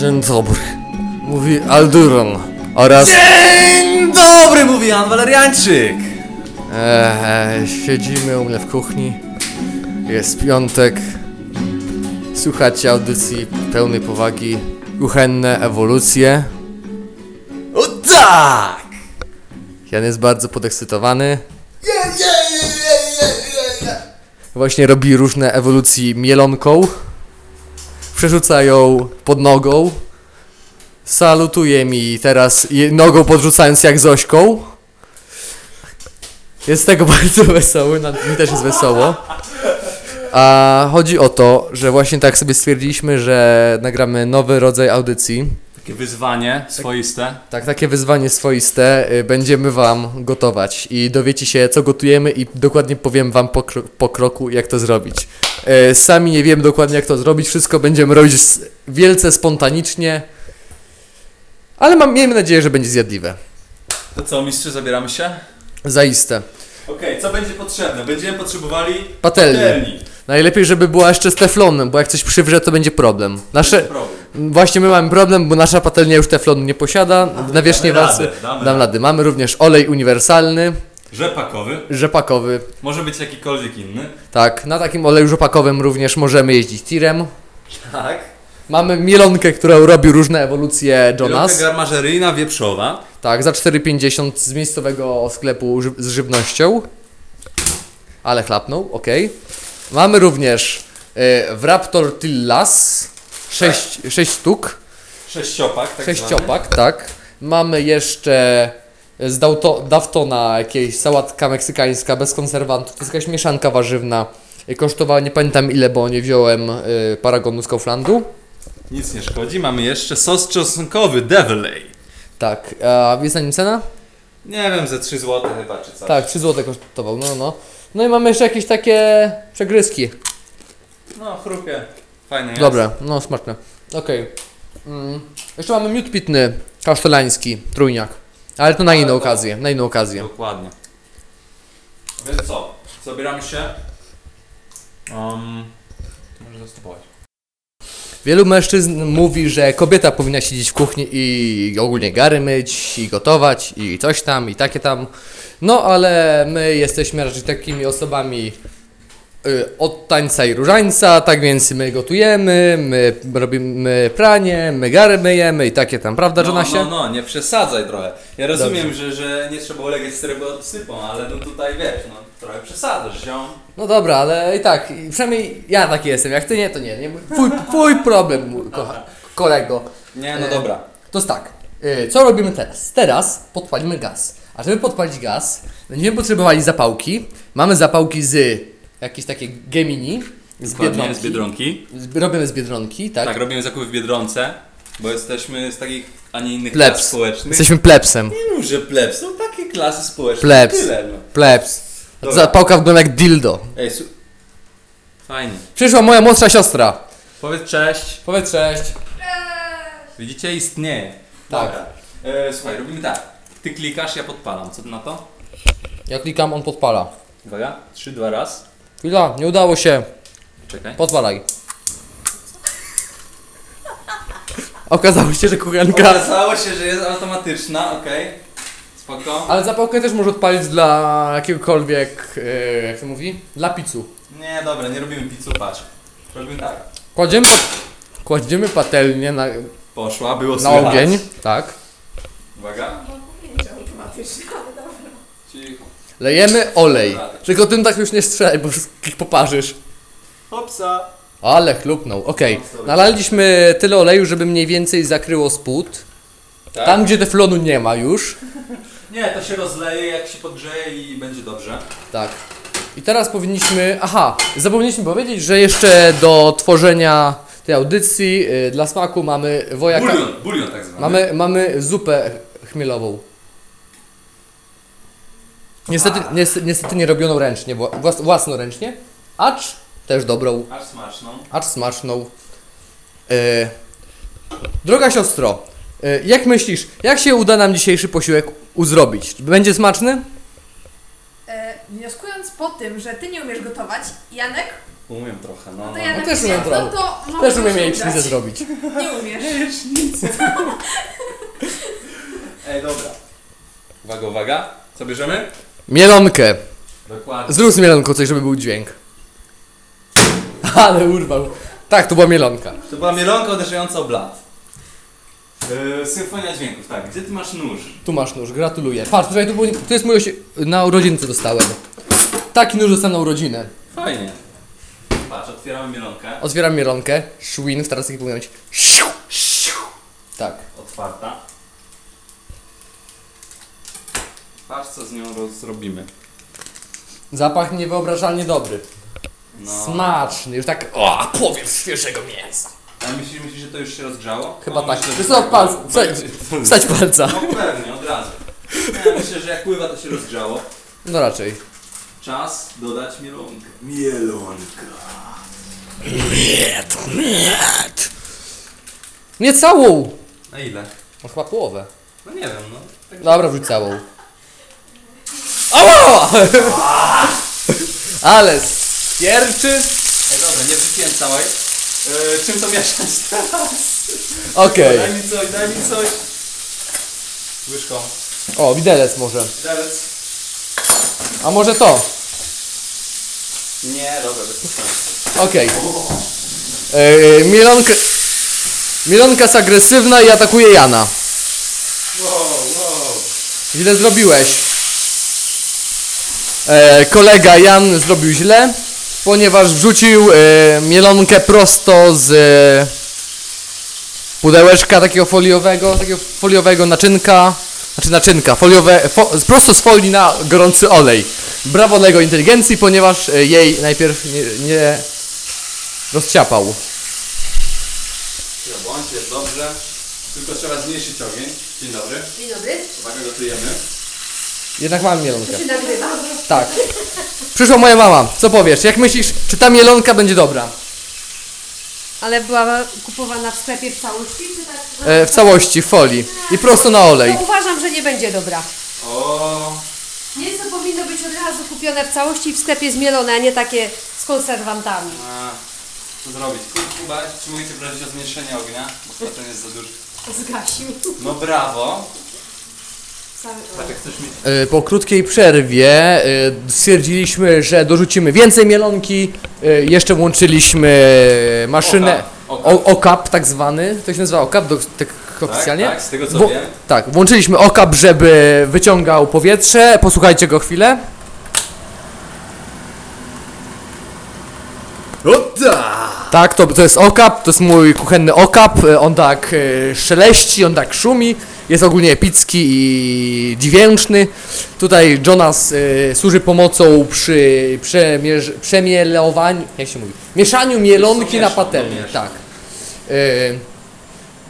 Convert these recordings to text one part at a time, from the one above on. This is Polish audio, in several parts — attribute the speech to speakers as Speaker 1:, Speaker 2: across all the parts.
Speaker 1: Dzień dobry. Mówi Alduron oraz...
Speaker 2: Dzień dobry, mówi Jan Waleriańczyk.
Speaker 1: Eee, siedzimy u mnie w kuchni. Jest piątek. Słuchacie audycji pełnej powagi. Kuchenne ewolucje.
Speaker 2: O tak!
Speaker 1: Jan jest bardzo podekscytowany.
Speaker 2: Je, je, je, je, je, je.
Speaker 1: Właśnie robi różne ewolucje mielonką. Przerzuca ją pod nogą. Salutuje mi teraz nogą podrzucając jak Zośką. Jest z tego bardzo wesoły, mi też jest wesoło. A chodzi o to, że właśnie tak sobie stwierdziliśmy, że nagramy nowy rodzaj audycji.
Speaker 3: Takie wyzwanie swoiste.
Speaker 1: Tak, takie wyzwanie swoiste. y, Będziemy Wam gotować i dowiecie się, co gotujemy, i dokładnie powiem Wam po, po kroku, jak to zrobić. Y, Sami nie wiem dokładnie, jak to zrobić. Wszystko będziemy robić wielce spontanicznie, ale mam, miejmy nadzieję, że będzie zjadliwe.
Speaker 3: To co, mistrzu, zabieramy się?
Speaker 1: Zaiste.
Speaker 3: Okej, co będzie potrzebne? Będziemy potrzebowali
Speaker 1: Patelni.
Speaker 3: patelni.
Speaker 1: Najlepiej, żeby była jeszcze z teflonem, bo jak coś przywrze, to będzie problem. Nasze,
Speaker 3: Problem.
Speaker 1: Właśnie my mamy problem, bo nasza patelnia już teflonu nie posiada. Na wierzchniej
Speaker 3: damy
Speaker 1: walce
Speaker 3: radę, damy
Speaker 1: dam rady. Mamy również olej uniwersalny,
Speaker 3: Rzepakowy.
Speaker 1: rzepakowy.
Speaker 3: Może być jakikolwiek inny.
Speaker 1: Tak, na takim oleju rzepakowym również możemy jeździć tirem.
Speaker 3: Tak.
Speaker 1: Mamy mielonkę, którą robi różne ewolucje
Speaker 3: Wielka
Speaker 1: Jonas.
Speaker 3: garmażeryjna wieprzowa.
Speaker 1: Tak, za 4,50 z miejscowego sklepu ży- z żywnością. Ale chlapnął, ok. Mamy również y, Wrap Tortillas. 6 sześć sztuk.
Speaker 3: Sześciopak, tak
Speaker 1: Sześciopak, tak. Mamy jeszcze z Dauto, Daftona jakieś sałatka meksykańska bez konserwantów. To jest jakaś mieszanka warzywna. Y, Kosztowała, nie pamiętam ile, bo nie wziąłem y, paragonu z Kauflandu.
Speaker 3: zwany. Nic nie szkodzi. Mamy jeszcze sos czosnkowy Devilay.
Speaker 1: Tak, a jest na nim cena?
Speaker 3: Nie wiem, ze 3 zł chyba, czy coś.
Speaker 1: Tak, 3 zł kosztował, no no. No i mamy jeszcze jakieś takie przegryzki.
Speaker 3: No, chrupie. Fajne jest.
Speaker 1: Dobre, no smaczne. Okej. Mm. Jeszcze mamy miód pitny, kasztelański, trójniak. Ale to na
Speaker 3: Ale
Speaker 1: inną
Speaker 3: to-
Speaker 1: okazję, na inną okazję.
Speaker 3: Dokładnie. Więc co? Zabieramy się. Um, może zastopować.
Speaker 1: Wielu mężczyzn mówi, że kobieta powinna siedzieć w kuchni i ogólnie gary myć, i gotować, i coś tam, i takie tam. No ale my jesteśmy raczej takimi osobami od tańca i różańca, tak więc my gotujemy, my robimy pranie, my gary myjemy i takie tam, prawda,
Speaker 3: No,
Speaker 1: Jonasie?
Speaker 3: no, no, nie przesadzaj trochę. Ja rozumiem, że, że nie trzeba ulegać stereotypom, ale no tutaj wiesz, no trochę przesadzasz, ziom.
Speaker 1: No dobra, ale i tak, przynajmniej ja taki jestem, jak ty nie, to nie, nie twój, twój problem, mój kocha, kolego.
Speaker 3: Nie, no
Speaker 1: E,
Speaker 3: dobra.
Speaker 1: To jest tak, y, co robimy teraz? Teraz podpalimy gaz, a żeby podpalić gaz, będziemy potrzebowali zapałki, mamy zapałki z jakiejś takiej Gemini, z
Speaker 3: Dokładnie,
Speaker 1: Biedronki,
Speaker 3: z Biedronki.
Speaker 1: Z- robimy z Biedronki, tak?
Speaker 3: Tak. robimy zakupy w Biedronce, bo jesteśmy z takich, a nie innych
Speaker 1: Plebs.
Speaker 3: klas społecznych.
Speaker 1: Jesteśmy plebsem,
Speaker 3: Nie mów, że plebs, są takie klasy społeczne.
Speaker 1: Plebs.
Speaker 3: Tyle, no.
Speaker 1: plebs.
Speaker 3: Dobra.
Speaker 1: Zapałka wygląda jak dildo.
Speaker 3: Ej, su... Fajnie.
Speaker 1: Przyszła moja młodsza siostra.
Speaker 3: Powiedz cześć.
Speaker 1: Powiedz cześć.
Speaker 3: Widzicie, istnieje.
Speaker 1: Tak.
Speaker 3: Dobra. E, słuchaj, robimy tak. Ty klikasz, ja podpalam. Co ty na to?
Speaker 1: Ja klikam, on podpala.
Speaker 3: Uwaga, trzy, dwa, raz.
Speaker 1: Chwila, nie udało się.
Speaker 3: Czekaj.
Speaker 1: Podpalaj. Okazało się, że kuchenka.
Speaker 3: Okazało się, że jest automatyczna, okej. Spoko.
Speaker 1: Ale zapałkę też może odpalić dla jakiegokolwiek, e, jak to mówi? Dla pizzu.
Speaker 3: Nie, dobra, nie robimy pizzu, patrz. Robimy tak.
Speaker 1: Kładziemy, kładziemy patelnię na,
Speaker 3: Poszła, było
Speaker 1: na
Speaker 3: słychać.
Speaker 1: ogień, tak.
Speaker 3: Uwaga.
Speaker 4: Automatycznie.
Speaker 1: Lejemy olej. Tylko tym tak już nie strzelaj, bo wszystkich poparzysz.
Speaker 3: Hopsa.
Speaker 1: Ale chlupnął, okej. Nalaliśmy tyle oleju, żeby mniej więcej zakryło spód.
Speaker 3: Tak?
Speaker 1: Tam, gdzie teflonu nie ma już.
Speaker 3: Nie, to się rozleje, jak się podgrzeje i będzie dobrze.
Speaker 1: Tak. I teraz powinniśmy. Aha, zapomnieliśmy powiedzieć, że jeszcze do tworzenia tej audycji y, dla smaku mamy wojaka.
Speaker 3: Bulion, bulion tak zwany.
Speaker 1: Mamy, mamy zupę chmielową. Niestety, niestety, niestety nie robioną ręcznie, wła- włas, własnoręcznie, acz też dobrą,
Speaker 3: Aż smaczną.
Speaker 1: acz smaczną. E, droga siostro, e, jak myślisz, jak się uda nam dzisiejszy posiłek uzrobić? Będzie smaczny?
Speaker 4: E, wnioskując po tym, że ty nie umiesz gotować, Janek,
Speaker 3: Umiem trochę, no.
Speaker 4: no to
Speaker 3: no.
Speaker 4: Janek
Speaker 1: też umiem trochę.
Speaker 4: no to
Speaker 1: Też
Speaker 4: może
Speaker 1: umiem
Speaker 4: się
Speaker 1: jajecznicę
Speaker 4: udać.
Speaker 1: zrobić.
Speaker 4: Nie umiesz.
Speaker 3: Ej, dobra. Uwaga, uwaga. Co bierzemy?
Speaker 1: Mielonkę.
Speaker 3: Dokładnie.
Speaker 1: Zrób z mielonką coś, żeby był dźwięk. Ale urwał. Tak, to była mielonka.
Speaker 3: To była mielonka uderzająca o blat. Yy, symfonia dźwięków, tak. Gdzie ty masz nóż?
Speaker 1: Tu masz nóż, gratuluję. Patrz, tutaj tu, był, to jest mój osie... na urodziny co dostałem. Taki nóż dostałem na urodzinę.
Speaker 3: Fajnie. Patrz, otwieramy mielonkę.
Speaker 1: Otwieram mielonkę. Szwin, teraz taki powinien być. Tak.
Speaker 3: Otwarta. Patrz, co z nią roz- zrobimy.
Speaker 1: Zapach niewyobrażalnie dobry.
Speaker 3: No.
Speaker 1: Smaczny, już tak. O, powiew świeżego mięsa.
Speaker 3: A myślisz, myślisz, że to już się rozgrzało?
Speaker 1: Chyba tak.
Speaker 3: Myślę, że tak.
Speaker 1: palc, wsadź, wsadź palca.
Speaker 3: No pewnie, od razu. Ja myślę, że jak pływa, to się rozgrzało.
Speaker 1: No raczej.
Speaker 3: Czas dodać mielonkę. Mielonka.
Speaker 1: Miet, miet. Nie całą!
Speaker 3: Na ile?
Speaker 1: No chyba połowę.
Speaker 3: No nie wiem, no. Tak
Speaker 1: Dobra, wrzuć całą. Ała! Ale stierczy.
Speaker 3: Ej, dobra, nie wrzuciłem całej. Yy, czym to mieszać teraz?
Speaker 1: Okej.
Speaker 3: Daj mi coś, daj mi coś. Łyżką.
Speaker 1: O, widelec może.
Speaker 3: Delec.
Speaker 1: A może to?
Speaker 3: Nie, dobra, bez sensu.
Speaker 1: Okej. Okay. Mielonka... Mielonka jest agresywna i atakuje Jana.
Speaker 3: Wow, wow.
Speaker 1: Źle zrobiłeś. E, kolega Jan zrobił źle, ponieważ wrzucił e, mielonkę prosto z e, pudełeczka takiego foliowego, takiego foliowego naczynka, znaczy naczynka, foliowe, fo, prosto z folii na gorący olej. Brawo dla jego inteligencji, ponieważ e, jej najpierw nie, nie rozciapał.
Speaker 3: Błąd jest dobrze. Tylko trzeba zmniejszyć ogień. Dzień dobry.
Speaker 5: Dzień dobry.
Speaker 3: Uwaga, gotujemy.
Speaker 1: Jednak mam mielonkę.
Speaker 5: Czy nagrywa?
Speaker 1: Tak. Przyszła moja mama. Co powiesz? Jak myślisz, czy ta mielonka będzie dobra?
Speaker 5: Ale była kupowana w sklepie w całości, czy tak?
Speaker 1: E, w całości, w folii. I prosto na olej.
Speaker 5: To uważam, że nie będzie dobra.
Speaker 3: O,
Speaker 5: Mięso powinno być od razu kupione w całości w sklepie zmielone, a nie takie z konserwantami.
Speaker 3: a, co zrobić? Ku- Kuba, czy mówicie prosić o zmniejszenie ognia? Bo jest za duży.
Speaker 5: Zgasił.
Speaker 3: No brawo.
Speaker 5: Cały
Speaker 3: Tak jak chcesz mieć...
Speaker 1: E, Po krótkiej przerwie e, stwierdziliśmy, że dorzucimy więcej mielonki. E, Jeszcze włączyliśmy maszynę
Speaker 3: Okap.
Speaker 1: tak zwany. To się nazywa okap do, tak oficjalnie?
Speaker 3: tak, z tego co
Speaker 1: Wo-
Speaker 3: wiem.
Speaker 1: Tak, włączyliśmy okap, żeby wyciągał powietrze. Posłuchajcie go chwilę.
Speaker 2: O tak!
Speaker 1: To, to jest okap, to jest mój kuchenny okap. E, On tak e, szeleści, on tak szumi. Jest ogólnie epicki i dźwięczny. Tutaj Jonas e, służy pomocą przy przemierz, przemielowaniu, jak się mówi, mieszaniu mielonki na patelni. Tak. E,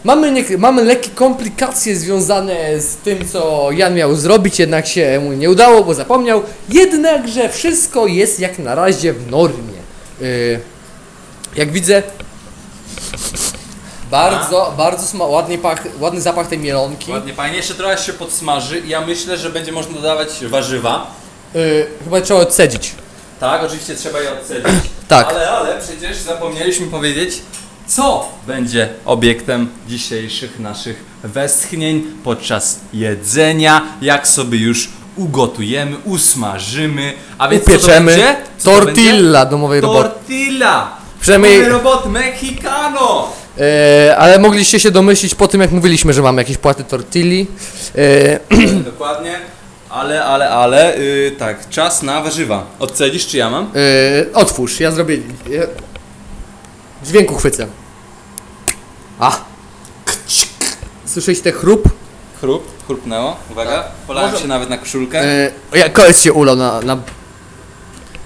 Speaker 1: mamy, nie, mamy lekkie komplikacje związane z tym, co Jan miał zrobić, jednak się mu nie udało, bo zapomniał. Jednakże wszystko jest jak na razie w normie. E, jak widzę, bardzo, bardzo sma- ładny, pach, ładny zapach tej mielonki.
Speaker 3: Ładnie, fajnie. Jeszcze trochę się podsmaży i ja myślę, że będzie można dodawać warzywa.
Speaker 1: Y, chyba trzeba odcedzić.
Speaker 3: Tak, oczywiście trzeba je odcedzić.
Speaker 1: Tak.
Speaker 3: Ale, ale przecież zapomnieliśmy powiedzieć, co będzie obiektem dzisiejszych naszych westchnień podczas jedzenia, jak sobie już ugotujemy, usmażymy, a więc co to
Speaker 1: Upieczemy
Speaker 3: będzie? Co to
Speaker 1: tortilla domowej roboty.
Speaker 3: Tortilla!
Speaker 1: Przynajmniej-
Speaker 3: Domowej robot mexicano!
Speaker 1: Y, ale mogliście się domyślić po tym, jak mówiliśmy, że mamy jakieś płaty tortilli. Y,
Speaker 3: Dokładnie. Ale, ale, ale, yy, tak, czas na warzywa. Odcedzisz czy ja mam?
Speaker 1: y, otwórz, ja zrobię. y, dźwięku chwycę. A! Słyszeliście chrup?
Speaker 3: Chrup, chrupnęło. Uwaga, polałem
Speaker 1: Może-
Speaker 3: się nawet na koszulkę.
Speaker 1: Y, ja, koleś się ulał na. na...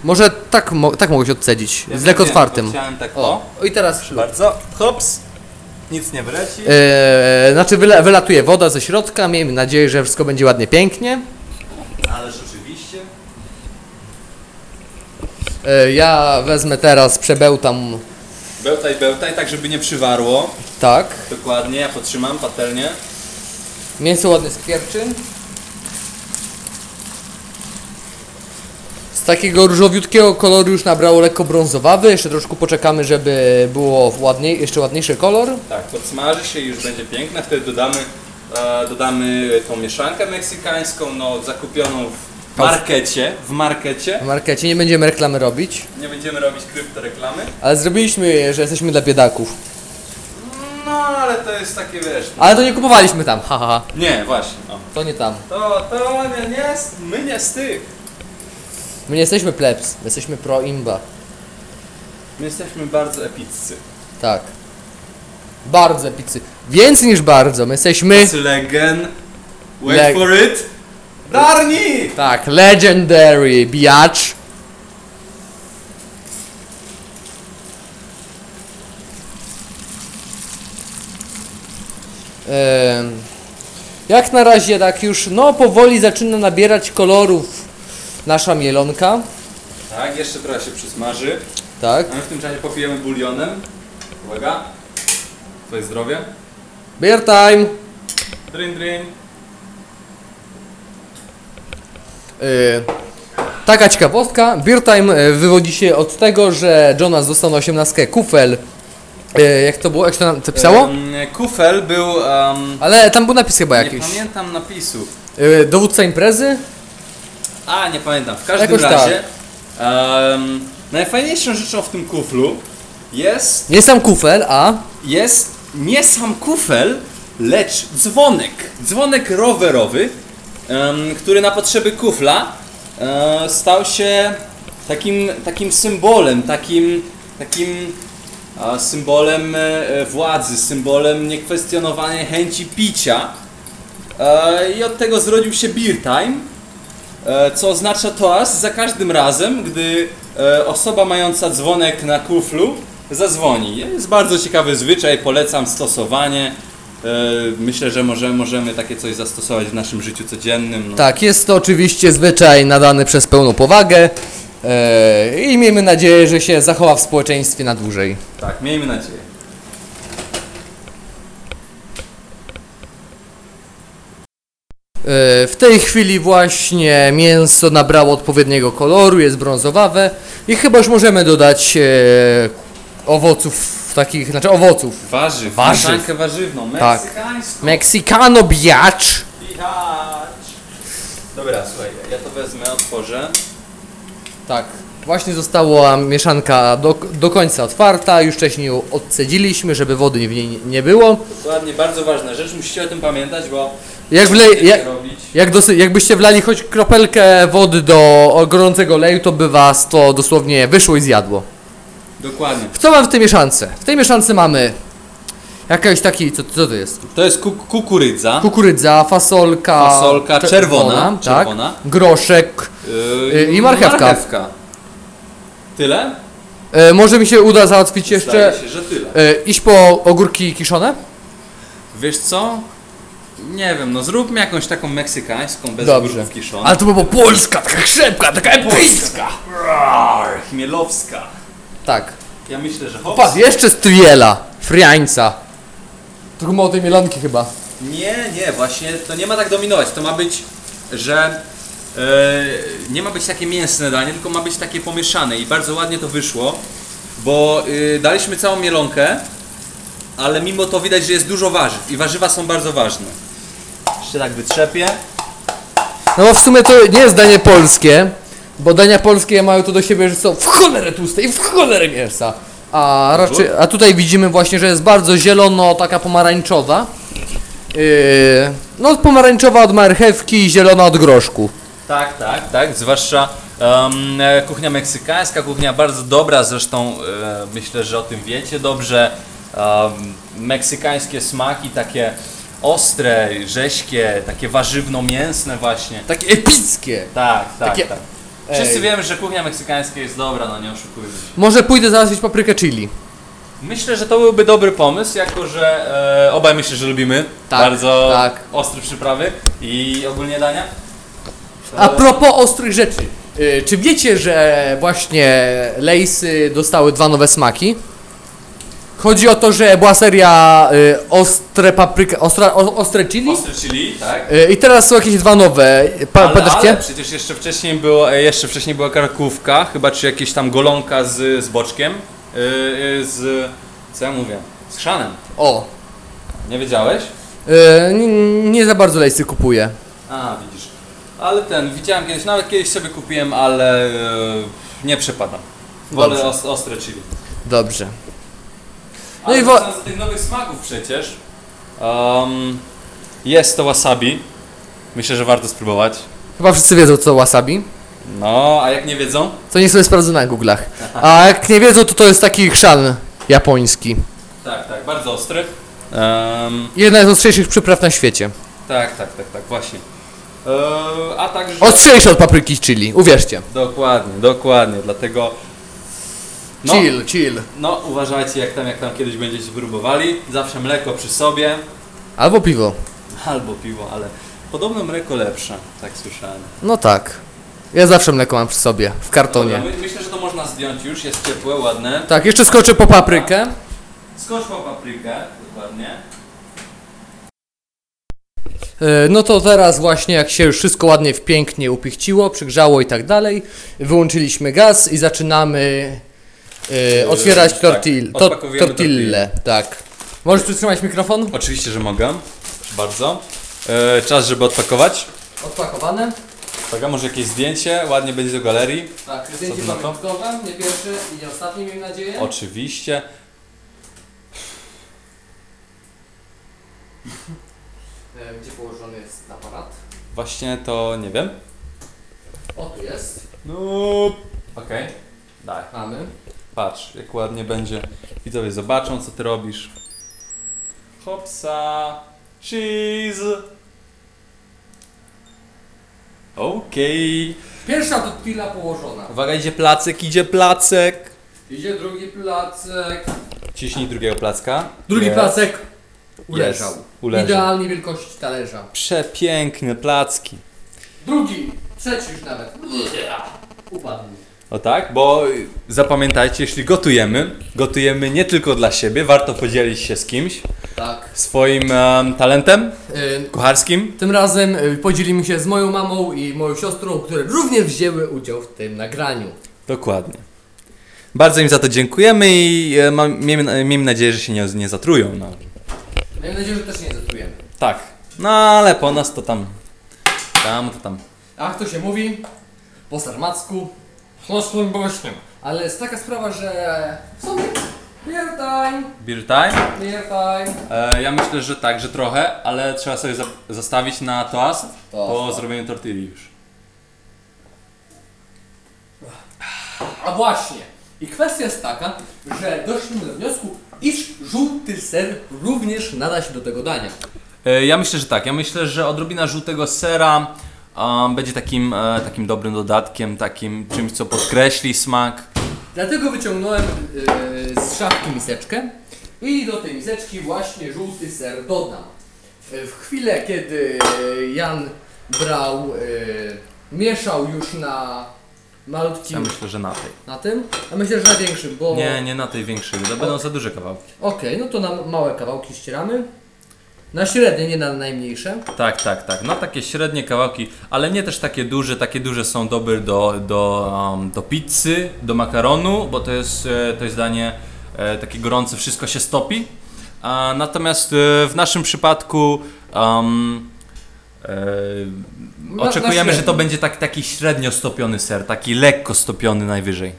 Speaker 1: Może tak, mo, tak mogłeś odcedzić. Z lekko otwartym.
Speaker 3: Chciałem tak,
Speaker 1: O,
Speaker 3: o.
Speaker 1: i teraz.
Speaker 3: Bardzo. Hops. Nic nie wyleci.
Speaker 1: E, znaczy wyla, wylatuje woda ze środka, miejmy nadzieję, że wszystko będzie ładnie, pięknie.
Speaker 3: Ależ oczywiście.
Speaker 1: E, ja wezmę teraz, przebełtam
Speaker 3: Bełtaj, bełtaj, tak żeby nie przywarło.
Speaker 1: tak.
Speaker 3: Dokładnie, ja potrzymam patelnię.
Speaker 1: Mięso ładnie skwierczy. Takiego różowiutkiego koloru już nabrało lekko brązowawy. Jeszcze troszkę poczekamy, żeby było ładniej, jeszcze ładniejszy kolor.
Speaker 3: Tak, podsmaży się i już będzie piękne. Wtedy dodamy, e, dodamy tą mieszankę meksykańską, no zakupioną w markecie. W markecie.
Speaker 1: W markecie nie będziemy reklamy robić,
Speaker 3: Nie będziemy robić krypto reklamy.
Speaker 1: ale zrobiliśmy, że jesteśmy dla biedaków.
Speaker 3: No ale to jest takie wiesz.
Speaker 1: Ale to nie kupowaliśmy tam, haha. Ha.
Speaker 3: Nie, właśnie. O.
Speaker 1: To nie tam.
Speaker 3: To, to nie, nie, z- my nie z tych.
Speaker 1: My nie jesteśmy plebs, my jesteśmy pro imba.
Speaker 3: My jesteśmy bardzo epiccy.
Speaker 1: Tak. Bardzo pizzy. Więcej niż bardzo, my jesteśmy...
Speaker 3: Legen. Wait
Speaker 1: Leg-
Speaker 3: for it. Darni!
Speaker 1: Tak, legendary biatch. Em, Jak na razie tak już, no powoli zaczyna nabierać kolorów nasza mielonka,
Speaker 3: Tak, jeszcze trochę się przysmaży.
Speaker 1: tak.
Speaker 3: A my w tym czasie popijemy bulionem. Uwaga. Twoje zdrowie.
Speaker 1: Beer time.
Speaker 3: Drin, drin.
Speaker 1: E, taka ciekawostka, Beer Time e, wywodzi się od tego, że Jonas dostał na 18 kufel. E, jak to było? Jak to nam- to pisało?
Speaker 3: Kufel był... em,
Speaker 1: Ale tam był napis chyba
Speaker 3: nie
Speaker 1: jakiś.
Speaker 3: pamiętam napisu.
Speaker 1: E, dowódca imprezy?
Speaker 3: A, nie pamiętam. W każdym
Speaker 1: Jakoś tak.
Speaker 3: razie... em, najfajniejszą rzeczą w tym kuflu jest,
Speaker 1: Nie sam kufel, a
Speaker 3: jest nie sam kufel, lecz dzwonek. Dzwonek rowerowy, em, który na potrzeby kufla e, stał się takim, takim symbolem, takim, takim a, symbolem e, władzy, symbolem niekwestionowanej chęci picia. E, I od tego zrodził się Beer Time, co oznacza toast za każdym razem, gdy e, osoba mająca dzwonek na kuflu zadzwoni. Jest bardzo ciekawy zwyczaj, polecam stosowanie. E, Myślę, że możemy, możemy takie coś zastosować w naszym życiu codziennym. No.
Speaker 1: tak, jest to oczywiście zwyczaj nadany przez pełną powagę. E, I miejmy nadzieję, że się zachowa w społeczeństwie na dłużej.
Speaker 3: tak, miejmy nadzieję.
Speaker 1: W tej chwili właśnie mięso nabrało odpowiedniego koloru, jest brązowawe i chyba już możemy dodać e, owoców takich, znaczy owoców.
Speaker 3: Warzyw,
Speaker 1: Warzyw.
Speaker 3: mieszankę warzywną,
Speaker 1: Tak.
Speaker 3: meksykańską.
Speaker 1: Mexicano biatch.
Speaker 3: Pijać. Dobra, słuchaj, ja to wezmę, otworzę.
Speaker 1: Tak, właśnie została mieszanka do, do końca otwarta, już wcześniej ją odcedziliśmy, żeby wody w niej nie- nie było.
Speaker 3: Dokładnie, bardzo ważna rzecz, musicie o tym pamiętać, bo
Speaker 1: Jak, wle, jak, jak dosy, jakbyście wlali choć kropelkę wody do gorącego oleju, to by was to dosłownie wyszło i zjadło.
Speaker 3: Dokładnie.
Speaker 1: Co mam w tej mieszance? W tej mieszance mamy jakaś taki, co, co to jest?
Speaker 3: To jest kuk- kukurydza.
Speaker 1: Kukurydza, fasolka,
Speaker 3: Fasolka czerwona,
Speaker 1: tak,
Speaker 3: czerwona.
Speaker 1: groszek.
Speaker 3: Yy,
Speaker 1: i marchewka.
Speaker 3: Tyle?
Speaker 1: E, może mi się uda załatwić jeszcze,
Speaker 3: Zdaje się, że tyle.
Speaker 1: e, iść po ogórki kiszone?
Speaker 3: Wiesz co? Nie wiem, no zróbmy jakąś taką meksykańską, bez
Speaker 1: Dobrze.
Speaker 3: ogórków kiszonych.
Speaker 1: Ale to była polska, taka krzepka, taka epicka.
Speaker 3: Rar, Chmielowska.
Speaker 1: Tak.
Speaker 3: Ja myślę, że hops.
Speaker 1: Patrz, jeszcze striela, friańca. Tylko mało tej mielonki chyba.
Speaker 3: Nie, nie, właśnie to nie ma tak dominować. To ma być, że e, nie ma być takie mięsne danie, tylko ma być takie pomieszane i bardzo ładnie to wyszło, bo y, daliśmy całą mielonkę, ale mimo to widać, że jest dużo warzyw i warzywa są bardzo ważne. Jeszcze tak wytrzepię.
Speaker 1: No bo w sumie to nie jest danie polskie, bo dania polskie mają to do siebie, że są w cholerę tłuste i w cholerę mięsa. A raczej, a tutaj widzimy właśnie, że jest bardzo zielono, taka pomarańczowa. Yy, no pomarańczowa od marchewki i zielona od groszku.
Speaker 3: Tak, tak, tak, zwłaszcza em, e, kuchnia meksykańska, kuchnia bardzo dobra, zresztą e, myślę, że o tym wiecie dobrze. Em, meksykańskie smaki, takie ostre, rześkie, takie warzywno-mięsne właśnie.
Speaker 1: Takie epickie.
Speaker 3: Tak, tak,
Speaker 1: Takie-
Speaker 3: tak. Wszyscy
Speaker 1: Ej.
Speaker 3: wiemy, że kuchnia meksykańska jest dobra, no nie oszukujmy się.
Speaker 1: Może pójdę załatwić paprykę chili.
Speaker 3: Myślę, że to byłby dobry pomysł, jako że e, obaj myślę, że lubimy
Speaker 1: Tak,
Speaker 3: bardzo
Speaker 1: tak.
Speaker 3: ostre przyprawy i ogólnie dania.
Speaker 1: A propos ostrych rzeczy. Yy, czy wiecie, że właśnie Lejsy dostały dwa nowe smaki? Chodzi o to, że była seria y, ostre papryka, ostra, o, ostre chili
Speaker 3: Ostry chili, tak?
Speaker 1: y, i teraz są jakieś dwa nowe. Pa,
Speaker 3: Ale,
Speaker 1: pamiętasz
Speaker 3: ale
Speaker 1: jakie?
Speaker 3: przecież jeszcze wcześniej było, e, jeszcze wcześniej była karkówka, chyba czy jakieś tam golonka z, z boczkiem, yy, yy, z, co ja mówię, z chrzanem.
Speaker 1: O,
Speaker 3: Nie wiedziałeś?
Speaker 1: y, nie, nie za bardzo lejsy kupuję.
Speaker 3: A, widzisz. Ale ten, widziałem kiedyś, nawet kiedyś sobie kupiłem, ale e, nie przepadam. Wolę
Speaker 1: Dobrze.
Speaker 3: os, ostre chili.
Speaker 1: Dobrze.
Speaker 3: No ale
Speaker 1: i wo-
Speaker 3: do tych nowych smaków przecież, um, jest to wasabi. Myślę, że warto spróbować.
Speaker 1: Chyba wszyscy wiedzą co wasabi.
Speaker 3: No, a jak nie wiedzą?
Speaker 1: To niech sobie sprawdzą na Google'ach. A jak nie wiedzą, to to jest taki chrzan japoński.
Speaker 3: Tak, tak, bardzo ostry. Um,
Speaker 1: Jedna z ostrzejszych przypraw na świecie.
Speaker 3: tak, tak, tak, tak, właśnie. E, a także...
Speaker 1: Ostrzejszy od papryki chili, uwierzcie.
Speaker 3: Dokładnie, dokładnie, dlatego... No,
Speaker 1: Chill, chill.
Speaker 3: no, uważajcie jak tam, jak tam kiedyś będziecie próbowali. Zawsze mleko przy sobie.
Speaker 1: Albo piwo.
Speaker 3: Albo piwo, ale podobno mleko lepsze, tak słyszałem.
Speaker 1: No tak. Ja zawsze mleko mam przy sobie, w kartonie.
Speaker 3: Dobra, my, myślę, że to można zdjąć już, jest ciepłe, ładne.
Speaker 1: Tak, jeszcze skoczę po paprykę.
Speaker 3: Skocz po paprykę, dokładnie.
Speaker 1: E, No to teraz właśnie jak się już wszystko ładnie, pięknie upichciło, przygrzało i tak dalej, wyłączyliśmy gaz i zaczynamy e, otwierać
Speaker 3: tak,
Speaker 1: tortil, to,
Speaker 3: odpakowujemy
Speaker 1: tortillę. Tak. Możesz przytrzymać mikrofon?
Speaker 3: Oczywiście, że mogę. Proszę bardzo. E, czas, żeby odpakować.
Speaker 1: Odpakowane.
Speaker 3: Uwaga, może jakieś zdjęcie, ładnie będzie do galerii.
Speaker 1: Tak, zdjęcie pamiątkowe, nie pierwsze i nie ostatnie miejmy nadzieję.
Speaker 3: Oczywiście.
Speaker 1: E, Gdzie położony jest aparat?
Speaker 3: Właśnie to nie wiem.
Speaker 1: O, tu jest.
Speaker 3: No. Okej. Daj.
Speaker 1: Mamy.
Speaker 3: Patrz, jak ładnie będzie. Widzowie zobaczą, co ty robisz. Hopsa. Cheese. Okej.
Speaker 1: Pierwsza tortilla położona.
Speaker 3: Uwaga, idzie placek, idzie placek.
Speaker 1: Idzie drugi placek.
Speaker 3: Ciśnij drugiego placka.
Speaker 1: Drugi
Speaker 3: Jest.
Speaker 1: placek uleżał.
Speaker 3: Jest. Uleżał.
Speaker 1: Idealnej wielkości talerza.
Speaker 3: Przepiękne placki.
Speaker 1: Drugi, trzeci już nawet. Upadł.
Speaker 3: O tak, bo zapamiętajcie, jeśli gotujemy, gotujemy nie tylko dla siebie, warto podzielić się z kimś
Speaker 1: Tak.
Speaker 3: swoim em, talentem
Speaker 1: Y,
Speaker 3: kucharskim.
Speaker 1: tym razem y, podzielimy się z moją mamą i moją siostrą, które również wzięły udział w tym nagraniu.
Speaker 3: Dokładnie. Bardzo im za to dziękujemy i e, mam, miejmy, miejmy nadzieję, że się nie, nie zatrują. No.
Speaker 1: Mam nadzieję, że też nie zatrujemy.
Speaker 3: Tak. No ale po nas to tam. Tam to tam.
Speaker 1: A jak to się mówi? Po sarmacku. Chłostnym bośniem. Ale jest taka sprawa, że sumie beer time,
Speaker 3: Beer time?
Speaker 1: beer time.
Speaker 3: E, ja myślę, że tak, że trochę, ale trzeba sobie za, zostawić na toast po
Speaker 1: Toast.
Speaker 3: zrobieniu tortilli już.
Speaker 1: A właśnie. I kwestia jest taka, że doszliśmy do wniosku, iż żółty ser również nada się do tego dania.
Speaker 3: E, Ja myślę, że tak. Ja myślę, że odrobina żółtego sera um, będzie takim, e, takim dobrym dodatkiem, takim czymś, co podkreśli smak.
Speaker 1: Dlatego wyciągnąłem yy, z szafki miseczkę i do tej miseczki właśnie żółty ser dodam. Yy, W chwilę, kiedy Jan brał, yy, mieszał już na
Speaker 3: Ja
Speaker 1: malutkim,
Speaker 3: myślę, że na tej.
Speaker 1: na tym, a myślę, że na większym, bo...
Speaker 3: Nie, nie na tej większej. To będą za duże kawałki.
Speaker 1: Okej, no to na małe kawałki ścieramy. Na średnie, nie na najmniejsze.
Speaker 3: Tak, tak, tak. No takie średnie kawałki, ale nie też takie duże. Takie duże są dobre do, do, um, do pizzy, do makaronu, bo to jest, e, to jest danie e, takie gorące, wszystko się stopi. A, natomiast e, w naszym przypadku um, e,
Speaker 1: Na- na
Speaker 3: oczekujemy, że to będzie tak, taki średnio stopiony ser, taki lekko stopiony najwyżej.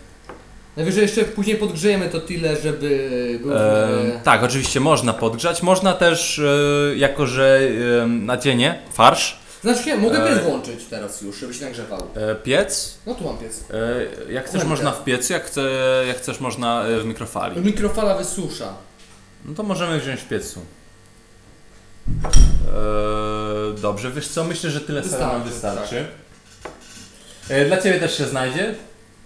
Speaker 1: Najwyżej jeszcze później podgrzejemy to tyle, żeby był...
Speaker 3: E, tak, oczywiście można podgrzać. Można też, e, jako że e, nadzienie, farsz,
Speaker 1: Znaczy nie, mogę
Speaker 3: e,
Speaker 1: pies włączyć teraz już, żeby się nagrzewał.
Speaker 3: e, piec.
Speaker 1: No tu mam pies.
Speaker 3: E, jak chcesz, można w piecu, jak, chce, jak chcesz, można e, w mikrofali.
Speaker 1: Mikrofala wysusza.
Speaker 3: No to możemy wziąć w piecu. E, dobrze, wiesz co, myślę, że tyle sera nam
Speaker 1: Wystarczy,
Speaker 3: wystarczy. E, dla Ciebie też się znajdzie.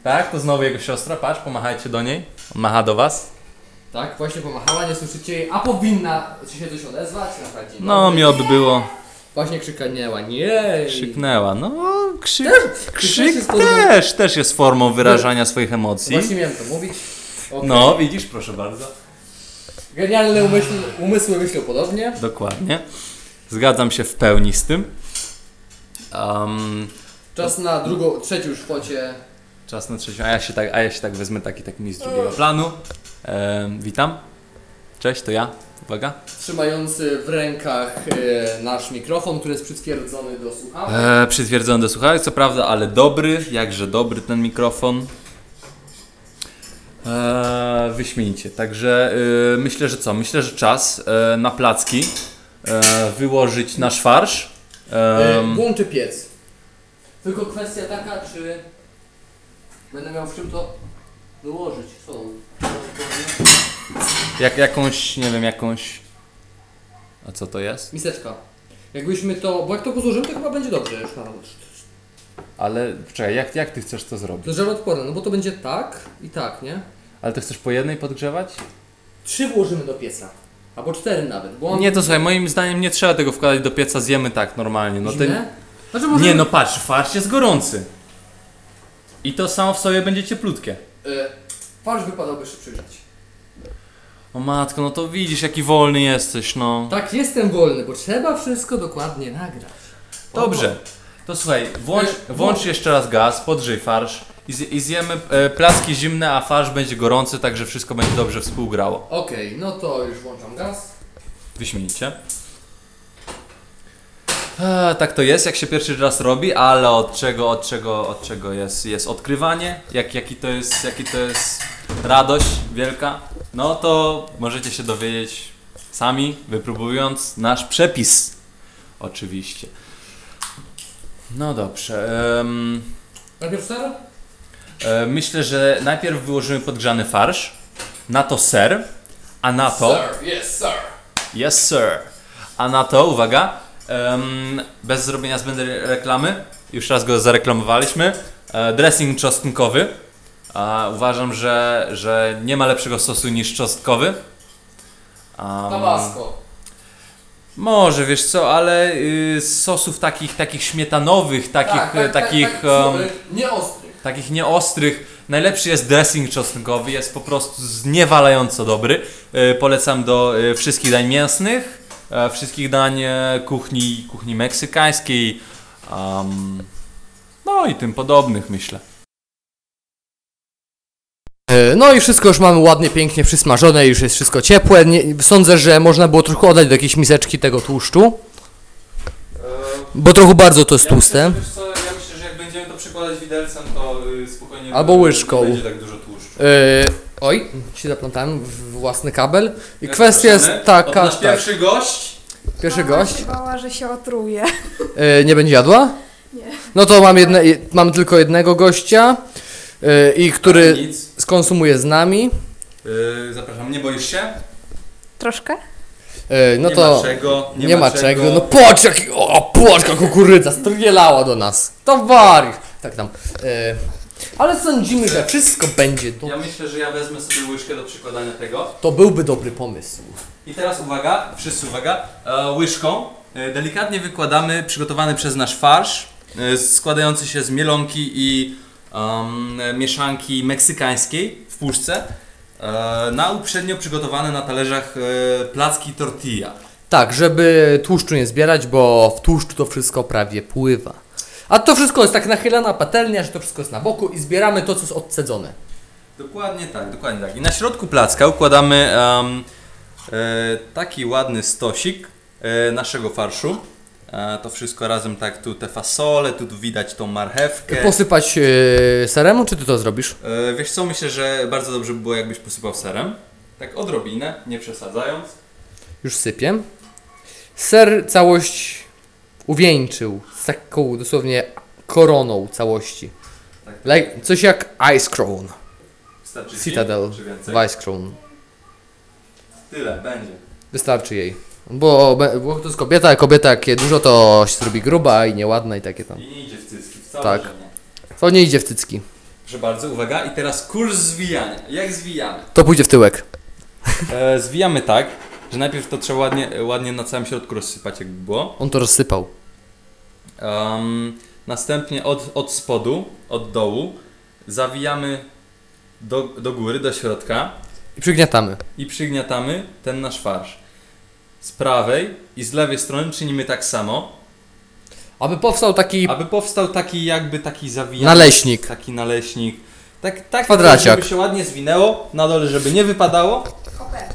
Speaker 3: Tak, to znowu jego siostra, patrz, pomachajcie do niej. On macha do Was.
Speaker 1: Tak, właśnie pomachała, nie słyszycie jej, a powinna się coś odezwać, naprawdę. dzień
Speaker 3: No,
Speaker 1: dobry.
Speaker 3: mi oby było.
Speaker 1: Właśnie krzyknęła, nie.
Speaker 3: Krzyknęła, no krzyk,
Speaker 1: Krzyk
Speaker 3: krzyk
Speaker 1: formą-
Speaker 3: też, też jest formą wyrażania swoich emocji.
Speaker 1: Właśnie miałem to mówić. Okej.
Speaker 3: No, widzisz, proszę bardzo.
Speaker 1: Genialne umysł, umysły myślą podobnie.
Speaker 3: Dokładnie. Zgadzam się w pełni z tym. Um,
Speaker 1: Czas na drugą, trzecią focie.
Speaker 3: Czas na trzecią, a ja się tak, a ja się tak wezmę taki tak mi z drugiego planu. Em, witam. Cześć, to ja. Uwaga.
Speaker 1: Trzymający w rękach e, nasz mikrofon, który jest przytwierdzony do słuchawek.
Speaker 3: E, przytwierdzony do słuchawek, co prawda, ale dobry, jakże dobry ten mikrofon. E, wyśmienicie. Także e, myślę, że co? Myślę, że czas e, na placki e, wyłożyć nasz farsz.
Speaker 1: E,
Speaker 3: Em,
Speaker 1: Włączy piec. Tylko kwestia taka, czy będę miał w czym to wyłożyć. Co?
Speaker 3: jak, jakąś, nie wiem, jakąś. A co to jest?
Speaker 1: Miseczka. Jakbyśmy to, bo jak to pozłożymy, to chyba będzie dobrze już na
Speaker 3: Ale czekaj, jak, jak ty chcesz to zrobić?
Speaker 1: To żaroodporne, no bo to będzie tak i tak, nie?
Speaker 3: Ale to chcesz po jednej podgrzewać?
Speaker 1: Trzy włożymy do pieca. Albo cztery nawet, bo on...
Speaker 3: Nie, to słuchaj, moim zdaniem nie trzeba tego wkładać do pieca, zjemy tak normalnie. No
Speaker 1: Zimne?
Speaker 3: ten,
Speaker 1: Znaczy.
Speaker 3: Nie no patrz, farsz jest gorący. I to samo w sobie będzie cieplutkie.
Speaker 1: E, farsz wypadałby szybciej grzać.
Speaker 3: O matko, no to widzisz jaki wolny jesteś, no.
Speaker 1: Tak, jestem wolny, bo trzeba wszystko dokładnie nagrać.
Speaker 3: Dobrze. To słuchaj, włącz,
Speaker 1: E,
Speaker 3: włącz
Speaker 1: włącz.
Speaker 3: jeszcze raz gaz, podgrzyj farsz i, i zjemy e, placki zimne, a farsz będzie gorący, także wszystko będzie dobrze współgrało.
Speaker 1: Okej, no to już włączam gaz.
Speaker 3: Wyśmienicie. A, tak to jest, jak się pierwszy raz robi, ale od czego, od czego, od czego jest, jest odkrywanie, jak, jaki, to jest, jaki to jest radość wielka, no to możecie się dowiedzieć sami, wypróbując nasz przepis. Oczywiście. No dobrze.
Speaker 1: Najpierw ser?
Speaker 3: e, myślę, że najpierw wyłożymy podgrzany farsz, na to ser, a na to...
Speaker 1: Sir, yes sir.
Speaker 3: Yes, sir. A na to, uwaga, bez zrobienia zbędnej reklamy, już raz go zareklamowaliśmy, e, dressing czosnkowy. Uważam, że, że nie ma lepszego sosu niż czosnkowy. Um,
Speaker 1: Tabasco.
Speaker 3: może, wiesz co, ale y, z sosów takich, takich śmietanowych, takich, e, takich,
Speaker 1: tak,
Speaker 3: em,
Speaker 1: słowy, nieostrych.
Speaker 3: takich nieostrych. Najlepszy jest dressing czosnkowy, jest po prostu zniewalająco dobry. E, polecam do e, wszystkich dań mięsnych, wszystkich dań e, kuchni, kuchni meksykańskiej, am, no i tym podobnych myślę.
Speaker 1: E, No i wszystko już mamy ładnie, pięknie przysmażone, już jest wszystko ciepłe. Nie, sądzę, że można było trochę oddać do jakiejś miseczki tego tłuszczu, bo trochę bardzo to jest tłuste.
Speaker 3: Ja myślę, że jak będziemy to przykładać widelcem, to y, spokojnie
Speaker 1: Albo łyżką.
Speaker 3: będzie tak dużo tłuszczu.
Speaker 1: E, oj, się zaplątałem w własny kabel. I kwestia jest taka,
Speaker 3: Nasz
Speaker 1: tak,
Speaker 3: pierwszy gość.
Speaker 1: pierwszy
Speaker 4: Mama
Speaker 1: gość.
Speaker 4: się bała, że się otruje.
Speaker 1: E, nie będzie jadła?
Speaker 4: Nie.
Speaker 1: No to mam, jedne, mam tylko jednego gościa, e, i który
Speaker 3: Nic.
Speaker 1: skonsumuje z nami.
Speaker 3: Y, zapraszam, nie boisz się?
Speaker 4: Troszkę?
Speaker 1: E, no
Speaker 3: nie
Speaker 1: to
Speaker 3: ma czego.
Speaker 1: nie, ma czego. No patrz, jaki, o, patrz, jaka kukurydza strzelała do nas. Towar! Tak tam. E, ale sądzimy, że wszystko będzie. To,
Speaker 3: Ja myślę, że ja wezmę sobie łyżkę do przykładania tego.
Speaker 1: to byłby dobry pomysł.
Speaker 3: I teraz uwaga, wszyscy uwaga, e, łyżką e, delikatnie wykładamy przygotowany przez nasz farsz, e, składający się z mielonki i em, mieszanki meksykańskiej w puszce, e, na uprzednio przygotowane na talerzach e, placki tortilla.
Speaker 1: Tak, żeby tłuszczu nie zbierać, bo w tłuszczu to wszystko prawie pływa. A to wszystko jest tak nachylana patelnia, że to wszystko jest na boku i zbieramy to, co jest odcedzone.
Speaker 3: Dokładnie tak, dokładnie tak. I na środku placka układamy em, e, taki ładny stosik e, naszego farszu. E, to wszystko razem tak, tu te fasole, tu, tu widać tą marchewkę.
Speaker 1: Posypać e, serem, czy ty to zrobisz?
Speaker 3: E, Wiesz co, myślę, że bardzo dobrze by było jakbyś posypał serem. Tak odrobinę, nie przesadzając.
Speaker 1: Już sypię. Ser całość uwieńczył z taką dosłownie koroną całości.
Speaker 3: Tak.
Speaker 1: Like, coś jak Ice Crown.
Speaker 3: Wystarczy ci,
Speaker 1: Citadel w Ice Crown.
Speaker 3: Tyle, będzie.
Speaker 1: Wystarczy jej. Bo, bo to jest kobieta, a kobieta jak dużo to się zrobi gruba i nieładna i takie tam.
Speaker 3: I nie idzie w cycki, wcale
Speaker 1: Tak.
Speaker 3: nie.
Speaker 1: To nie idzie w cycki.
Speaker 3: Proszę bardzo, uwaga. I teraz kurs zwijania. Jak zwijamy?
Speaker 1: To pójdzie w tyłek.
Speaker 3: E, zwijamy tak, że najpierw to trzeba ładnie, ładnie na całym środku rozsypać, jakby było.
Speaker 1: On to rozsypał.
Speaker 3: Następnie od, od spodu, od dołu, zawijamy do, do góry, do środka.
Speaker 1: I przygniatamy.
Speaker 3: i przygniatamy ten nasz farsz. Z prawej i z lewej strony czynimy tak samo,
Speaker 1: Aby powstał taki
Speaker 3: aby powstał taki jakby taki zawijany.
Speaker 1: naleśnik.
Speaker 3: Taki naleśnik. Tak, tak
Speaker 1: Kwadraciak.
Speaker 3: żeby się ładnie zwinęło, na dole żeby nie wypadało,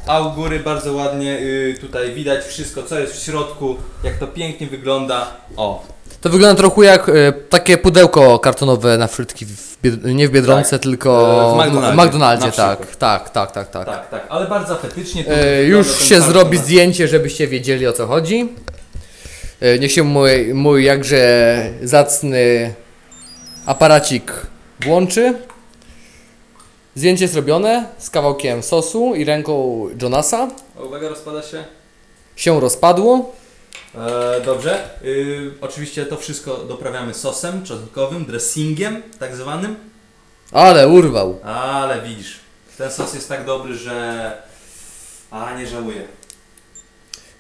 Speaker 3: a u góry bardzo ładnie y, tutaj widać wszystko co jest w środku, jak to pięknie wygląda. O,
Speaker 1: To wygląda trochę jak e, takie pudełko kartonowe na frytki, w Bied- nie w Biedronce,
Speaker 3: Tak.
Speaker 1: tylko
Speaker 3: E, w McDonaldzie,
Speaker 1: McDonaldzie
Speaker 3: na
Speaker 1: tak,
Speaker 3: przykład.
Speaker 1: tak, tak, tak, tak.
Speaker 3: tak, tak, ale bardzo apetycznie. tu
Speaker 1: E,
Speaker 3: wygląda
Speaker 1: już
Speaker 3: ten
Speaker 1: się
Speaker 3: farsz
Speaker 1: zrobi zdjęcie, żebyście wiedzieli o co chodzi. E, niech się mój, mój jakże zacny aparacik włączy. Zdjęcie zrobione z kawałkiem sosu i ręką Jonasa.
Speaker 3: Uwaga, rozpada się.
Speaker 1: Się rozpadło.
Speaker 3: E, dobrze. Y, oczywiście to wszystko doprawiamy sosem czosnkowym, dressingiem tak zwanym.
Speaker 1: Ale urwał.
Speaker 3: Ale widzisz, ten sos jest tak dobry, że... A, nie żałuję.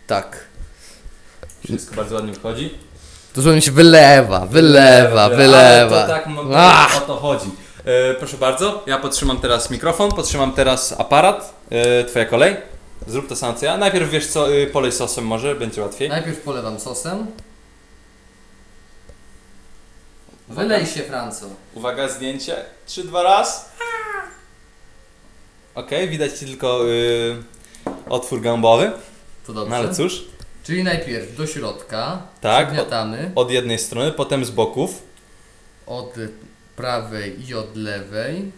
Speaker 1: Tak.
Speaker 3: Wszystko bardzo ładnie wychodzi.
Speaker 1: Dosłownie się wylewa, wylewa, wylewa.
Speaker 3: Ale to tak mo- o to chodzi. E, proszę bardzo, ja podtrzymam teraz mikrofon, podtrzymam teraz aparat. E, twoja kolej. Zrób to samo co ja. Najpierw wiesz co, y, polej sosem może, będzie łatwiej.
Speaker 1: Najpierw polewam sosem. Wylej się, Franco.
Speaker 3: Uwaga, zdjęcie. Trzy, dwa, raz. Okej, widać ci tylko y, otwór gębowy.
Speaker 1: To dobrze.
Speaker 3: No ale cóż,
Speaker 1: Czyli najpierw do środka.
Speaker 3: Tak,
Speaker 1: Przygniatamy.
Speaker 3: od jednej strony, potem z boków.
Speaker 1: Od prawej i od lewej.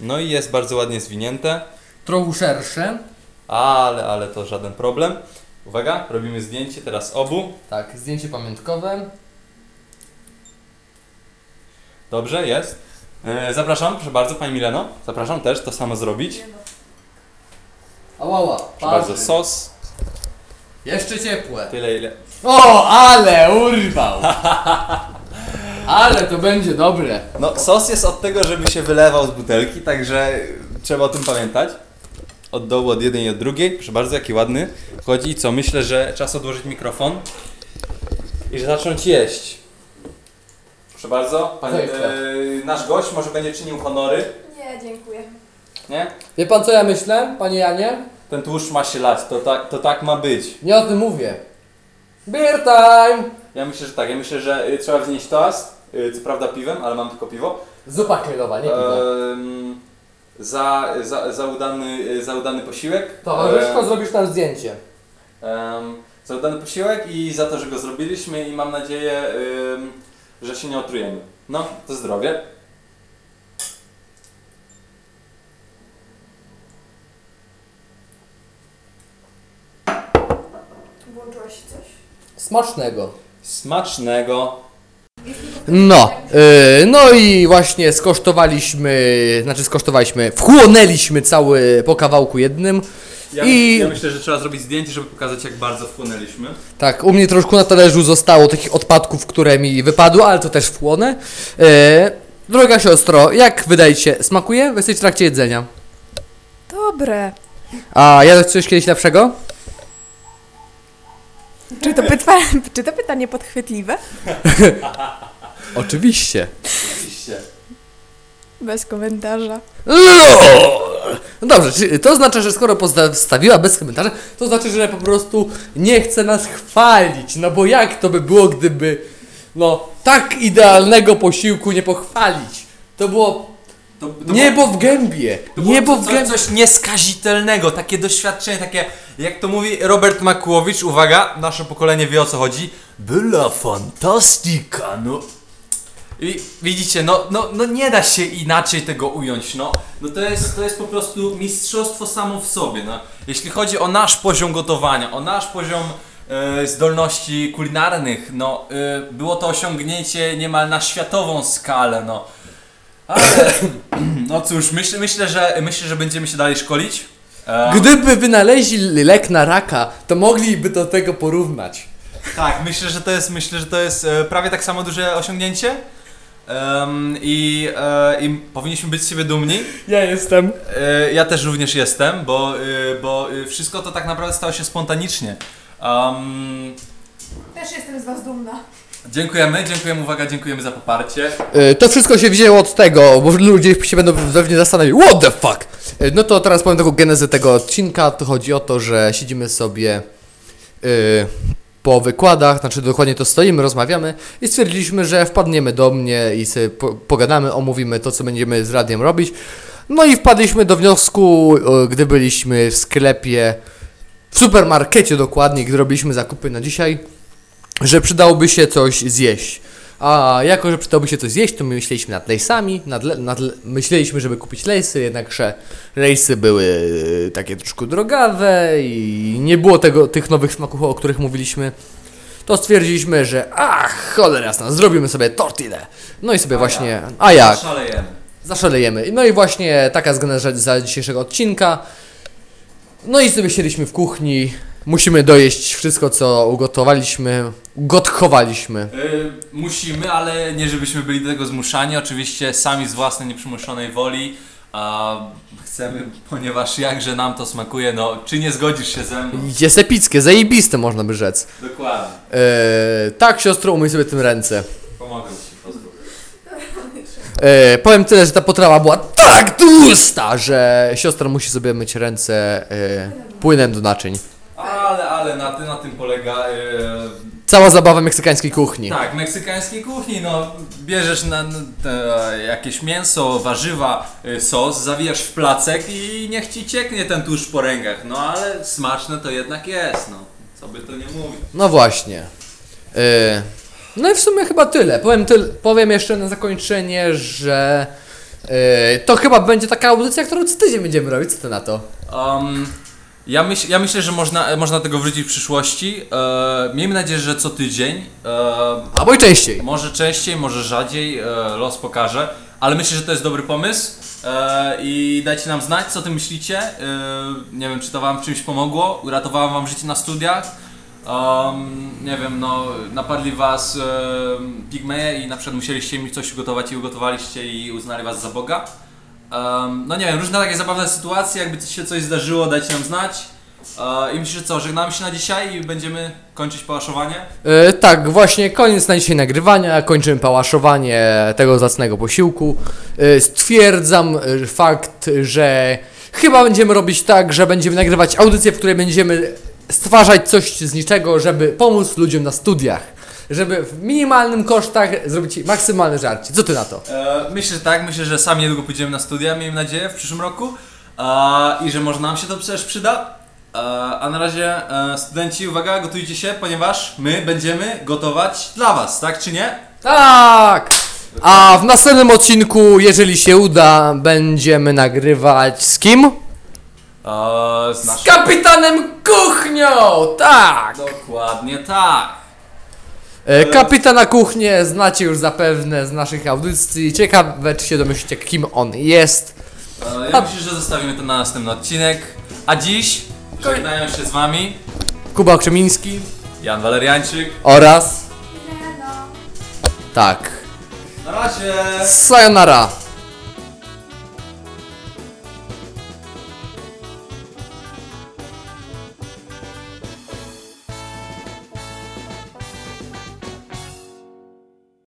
Speaker 3: No i jest bardzo ładnie zwinięte.
Speaker 1: Trochę szersze.
Speaker 3: Ale, ale to żaden problem. Uwaga, robimy zdjęcie teraz obu.
Speaker 1: Tak, zdjęcie pamiątkowe.
Speaker 3: Dobrze, jest. E, zapraszam, proszę bardzo, Pani Mileno. Zapraszam też to samo zrobić.
Speaker 1: Ałała,
Speaker 3: Proszę bardzo, sos.
Speaker 1: Jeszcze ciepłe.
Speaker 3: Tyle ile.
Speaker 1: O, ale urwał. ale to będzie dobre.
Speaker 3: No, sos jest od tego, żeby się wylewał z butelki, także trzeba o tym pamiętać. Od dołu, od jednej i od drugiej. Proszę bardzo, jaki ładny. Chodzi, co? Myślę, że czas odłożyć mikrofon i że zacząć jeść. Proszę bardzo, pani,
Speaker 1: Zajście.
Speaker 3: e, nasz gość może będzie czynił honory,
Speaker 4: Nie, dziękuję.
Speaker 3: nie?
Speaker 1: Wie pan co ja myślę, panie Janie?
Speaker 3: Ten tłuszcz ma się lać, to tak, to tak ma być.
Speaker 1: Nie o tym mówię. Beer time!
Speaker 3: Ja myślę, że tak, ja myślę, że y, trzeba wznieść toast, co prawda piwem, ale mam tylko piwo.
Speaker 1: Zupa chmielowa, nie piwo.
Speaker 3: Em, za, za, za, udany, y, za udany posiłek.
Speaker 1: Towarzyszko,
Speaker 3: Em,
Speaker 1: zrobisz tam zdjęcie.
Speaker 3: em, za udany posiłek i za to, że go zrobiliśmy i mam nadzieję, em, że się nie otrujemy. No, to zdrowie.
Speaker 4: Włączyłeś coś?
Speaker 1: Smacznego.
Speaker 3: Smacznego.
Speaker 1: No, yy, no i właśnie skosztowaliśmy, znaczy skosztowaliśmy, wchłonęliśmy cały po kawałku jednym.
Speaker 3: Ja,
Speaker 1: I-
Speaker 3: ja myślę, że trzeba zrobić zdjęcie, żeby pokazać, jak bardzo wchłonęliśmy.
Speaker 1: Tak, u mnie troszkę na talerzu zostało takich odpadków, które mi wypadły, ale to też wchłonę. Yy, droga siostro, jak wydaje ci się, smakuje? Wy Jesteś w trakcie jedzenia.
Speaker 4: Dobre.
Speaker 1: A jadłeś coś kiedyś lepszego?
Speaker 4: Czy to, pyta czy to pytanie podchwytliwe?
Speaker 1: Oczywiście.
Speaker 3: Oczywiście.
Speaker 4: Bez komentarza.
Speaker 1: No dobrze, to znaczy, że skoro postawiła bez komentarza, to znaczy, że po prostu nie chce nas chwalić. No bo jak to by było, gdyby no tak idealnego posiłku nie pochwalić? To było
Speaker 3: To, to
Speaker 1: niebo w gębie.
Speaker 3: To było
Speaker 1: Niebo w gębie.
Speaker 3: coś nieskazitelnego, takie doświadczenie, takie, jak to mówi Robert Makłowicz, uwaga, nasze pokolenie wie o co chodzi. Była fantastyka, no. I widzicie, no, no, no nie da się inaczej tego ująć, no. No to jest, to jest po prostu mistrzostwo samo w sobie, no. Jeśli chodzi o nasz poziom gotowania, o nasz poziom e, zdolności kulinarnych, no, e, było to osiągnięcie niemal na światową skalę, no. Ale, no cóż, myślę, myślę, że, myślę, że będziemy się dalej szkolić. E,
Speaker 1: Gdyby wynaleźli lek na raka, to mogliby do tego porównać.
Speaker 3: tak, myślę, że to jest, myślę, że to jest e, prawie tak samo duże osiągnięcie. Em, i, e, I powinniśmy być z siebie dumni.
Speaker 1: Ja jestem.
Speaker 3: E, ja też również jestem, bo, e, bo e, wszystko to tak naprawdę stało się spontanicznie. Um,
Speaker 4: Też jestem z was dumna.
Speaker 3: dziękujemy, dziękujemy, uwaga, dziękujemy za poparcie.
Speaker 1: Y, To wszystko się wzięło od tego, bo ludzie się będą pewnie zastanawiać, what the fuck? E, No to teraz powiem taką genezę tego odcinka. To chodzi o to, że siedzimy sobie y, po wykładach, znaczy dokładnie to stoimy, rozmawiamy i stwierdziliśmy, że wpadniemy do mnie i sobie po, pogadamy, omówimy to, co będziemy z radiem robić. No i wpadliśmy do wniosku, y, gdy byliśmy w sklepie, w supermarkecie dokładnie, gdy robiliśmy zakupy na dzisiaj, że przydałoby się coś zjeść. A jako, że przydałoby się coś zjeść, to my myśleliśmy nad lejsami, nad, nad, le- myśleliśmy, żeby kupić lejsy, jednakże rejsy były e, takie troszkę drogawe i nie było tego, tych nowych smaków, o których mówiliśmy. To stwierdziliśmy, że ach, cholera jasna, zrobimy sobie tortillę. No i sobie właśnie, a jak?
Speaker 3: Szalejemy.
Speaker 1: Zaszalejemy. No i właśnie taka zgeneza za dzisiejszego odcinka. No i sobie siedzieliśmy w kuchni. Musimy dojeść wszystko, co ugotowaliśmy, ugotowaliśmy.
Speaker 3: Y, musimy, ale nie żebyśmy byli do tego zmuszani. Oczywiście sami z własnej nieprzymuszonej woli. A chcemy, ponieważ jakże nam to smakuje, no czy nie zgodzisz się ze mną?
Speaker 1: Jest epickie, zajebiste można by rzec.
Speaker 3: Dokładnie.
Speaker 1: Eee, tak, siostro, umyj sobie tym ręce.
Speaker 3: Pomogę ci, pozwól.
Speaker 1: Eee, powiem tyle, że ta potrawa była tak tłusta, że siostra musi sobie myć ręce eee, płynem do naczyń.
Speaker 3: Ale, ale na, tym, na tym polega. y,
Speaker 1: Cała zabawa meksykańskiej kuchni.
Speaker 3: Tak, meksykańskiej kuchni, no bierzesz na, na te, jakieś mięso, warzywa, y, sos, zawijasz w placek i niech ci cieknie ten tłuszcz po rękach. No ale smaczne to jednak jest, no. Co by to nie mówić.
Speaker 1: No właśnie. Yy, no i w sumie chyba tyle. Powiem, tyl, powiem jeszcze na zakończenie, że yy, to chyba będzie taka audycja, którą co tydzień będziemy robić. Co ty na to?
Speaker 3: Um, ja, myśl, ja myślę, że można, można do tego wrócić w przyszłości. E, miejmy nadzieję, że co tydzień. E,
Speaker 1: Albo i częściej.
Speaker 3: Może częściej, może rzadziej, e, los pokaże, ale myślę, że to jest dobry pomysł e, i dajcie nam znać, co ty myślicie. E, nie wiem, czy to wam w czymś pomogło, uratowałem wam życie na studiach. Um, nie wiem, no napadli was e, pigmeje i na przykład musieliście mi coś ugotować i ugotowaliście i uznali was za Boga. Um, no nie wiem, różne takie zabawne sytuacje, jakby się coś zdarzyło, dajcie nam znać. E, I myślę, że co, żegnamy się na dzisiaj i będziemy kończyć pałaszowanie.
Speaker 1: Yy, tak, właśnie koniec na dzisiaj nagrywania. Kończymy pałaszowanie tego zacnego posiłku. Yy, stwierdzam fakt, że chyba będziemy robić tak, że będziemy nagrywać audycję, w której będziemy stwarzać coś z niczego, żeby pomóc ludziom na studiach. Żeby w minimalnym kosztach zrobić maksymalne żarcie. Co ty na to?
Speaker 3: E, myślę, że tak. Myślę, że sami niedługo pójdziemy na studia, miejmy nadzieję, w przyszłym roku. E, I że może nam się to przecież przyda. E, a na razie, e, studenci, uwaga, gotujcie się, ponieważ my będziemy gotować dla Was, tak czy nie?
Speaker 1: Tak! A w następnym odcinku, jeżeli się uda, będziemy nagrywać z kim?
Speaker 3: E, z
Speaker 1: Z
Speaker 3: naszym...
Speaker 1: kapitanem kuchnią! Tak!
Speaker 3: Dokładnie tak.
Speaker 1: E, Kapitana kuchnię znacie już zapewne z naszych audycji. Ciekawe, czy się domyślicie, kim on jest.
Speaker 3: E, ja myślę, że zostawimy to na następny odcinek. A dziś żegnają się z Wami
Speaker 1: Kuba Krzemiński
Speaker 3: Jan Waleriańczyk.
Speaker 1: oraz... Tak.
Speaker 3: Na razie!
Speaker 1: Sayonara.